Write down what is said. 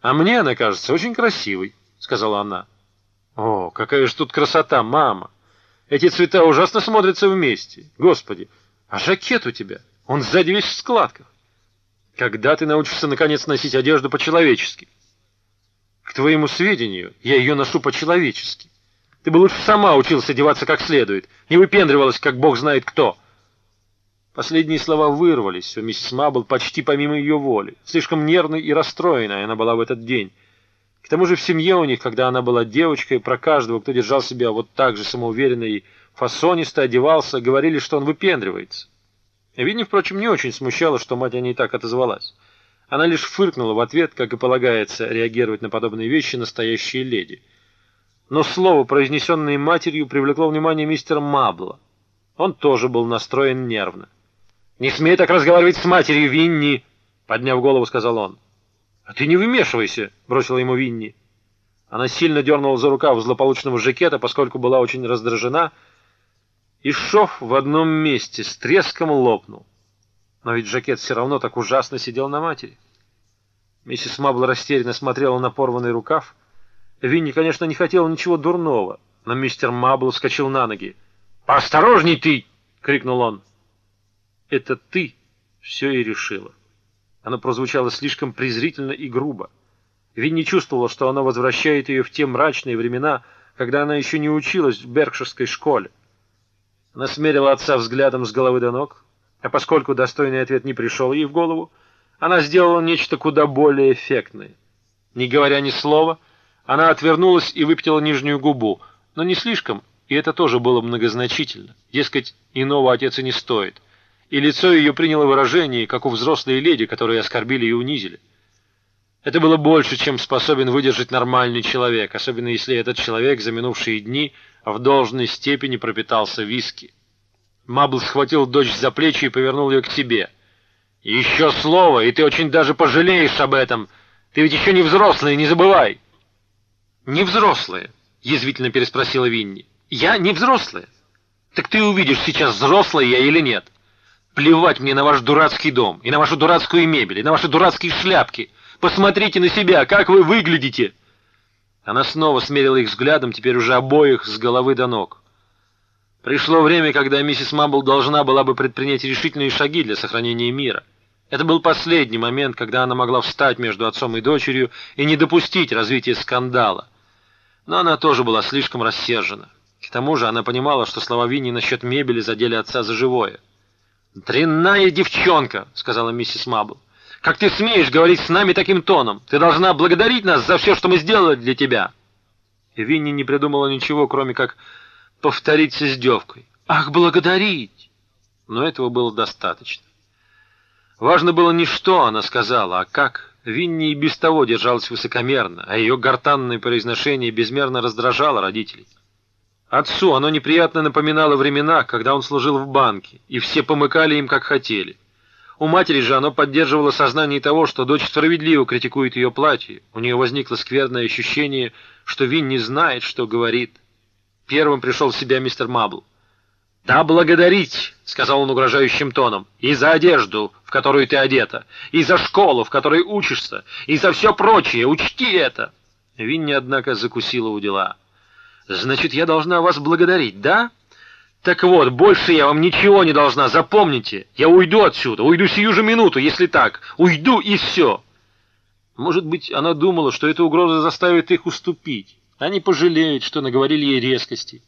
А мне она кажется очень красивой, сказала она. О, какая же тут красота, мама! Эти цвета ужасно смотрятся вместе. Господи, а жакет у тебя? Он сзади весь в складках. Когда ты научишься наконец носить одежду по-человечески? К твоему сведению, я ее ношу по-человечески. Ты бы лучше сама учился одеваться как следует, не выпендривалась, как бог знает кто. Последние слова вырвались у миссис Мабл почти помимо ее воли. Слишком нервной и расстроенной она была в этот день. К тому же в семье у них, когда она была девочкой, про каждого, кто держал себя вот так же самоуверенно и фасонисто одевался, говорили, что он выпендривается. Винни, впрочем, не очень смущало, что мать о ней так отозвалась. Она лишь фыркнула в ответ, как и полагается реагировать на подобные вещи настоящие леди. Но слово, произнесенное матерью, привлекло внимание мистера Мабла. Он тоже был настроен нервно. «Не смей так разговаривать с матерью, Винни!» — подняв голову, сказал он. «А ты не вымешивайся!» — бросила ему Винни. Она сильно дернула за рукав злополучного жакета, поскольку была очень раздражена, — и шов в одном месте с треском лопнул. Но ведь жакет все равно так ужасно сидел на матери. Миссис Мабл растерянно смотрела на порванный рукав. Винни, конечно, не хотел ничего дурного, но мистер Мабл вскочил на ноги. «Поосторожней ты!» — крикнул он. «Это ты все и решила». Оно прозвучало слишком презрительно и грубо. Винни чувствовала, что оно возвращает ее в те мрачные времена, когда она еще не училась в Беркширской школе. Она смерила отца взглядом с головы до ног, а поскольку достойный ответ не пришел ей в голову, она сделала нечто куда более эффектное. Не говоря ни слова, она отвернулась и выпятила нижнюю губу, но не слишком, и это тоже было многозначительно. Дескать, иного отец и не стоит. И лицо ее приняло выражение, как у взрослой леди, которые оскорбили и унизили. Это было больше, чем способен выдержать нормальный человек, особенно если этот человек за минувшие дни в должной степени пропитался виски. Мабл схватил дочь за плечи и повернул ее к себе. «Еще слово, и ты очень даже пожалеешь об этом. Ты ведь еще не взрослая, не забывай!» «Не взрослая?» — язвительно переспросила Винни. «Я не взрослая. Так ты увидишь сейчас, взрослая я или нет. Плевать мне на ваш дурацкий дом, и на вашу дурацкую мебель, и на ваши дурацкие шляпки. Посмотрите на себя, как вы выглядите!» Она снова смерила их взглядом, теперь уже обоих, с головы до ног. Пришло время, когда миссис Мамбл должна была бы предпринять решительные шаги для сохранения мира. Это был последний момент, когда она могла встать между отцом и дочерью и не допустить развития скандала. Но она тоже была слишком рассержена. К тому же она понимала, что слова Винни насчет мебели задели отца за живое. «Дрянная девчонка!» — сказала миссис Мабл. Как ты смеешь говорить с нами таким тоном? Ты должна благодарить нас за все, что мы сделали для тебя. И Винни не придумала ничего, кроме как повторить с издевкой. Ах, благодарить! Но этого было достаточно. Важно было не что она сказала, а как. Винни и без того держалась высокомерно, а ее гортанное произношение безмерно раздражало родителей. Отцу оно неприятно напоминало времена, когда он служил в банке, и все помыкали им, как хотели. У матери же оно поддерживало сознание того, что дочь справедливо критикует ее платье. У нее возникло скверное ощущение, что Вин не знает, что говорит. Первым пришел в себя мистер Мабл. «Да благодарить!» — сказал он угрожающим тоном. «И за одежду, в которую ты одета, и за школу, в которой учишься, и за все прочее. Учти это!» Винни, однако, закусила у дела. «Значит, я должна вас благодарить, да?» Так вот, больше я вам ничего не должна, запомните. Я уйду отсюда, уйду сию же минуту, если так. Уйду и все. Может быть, она думала, что эта угроза заставит их уступить. Они пожалеют, что наговорили ей резкости.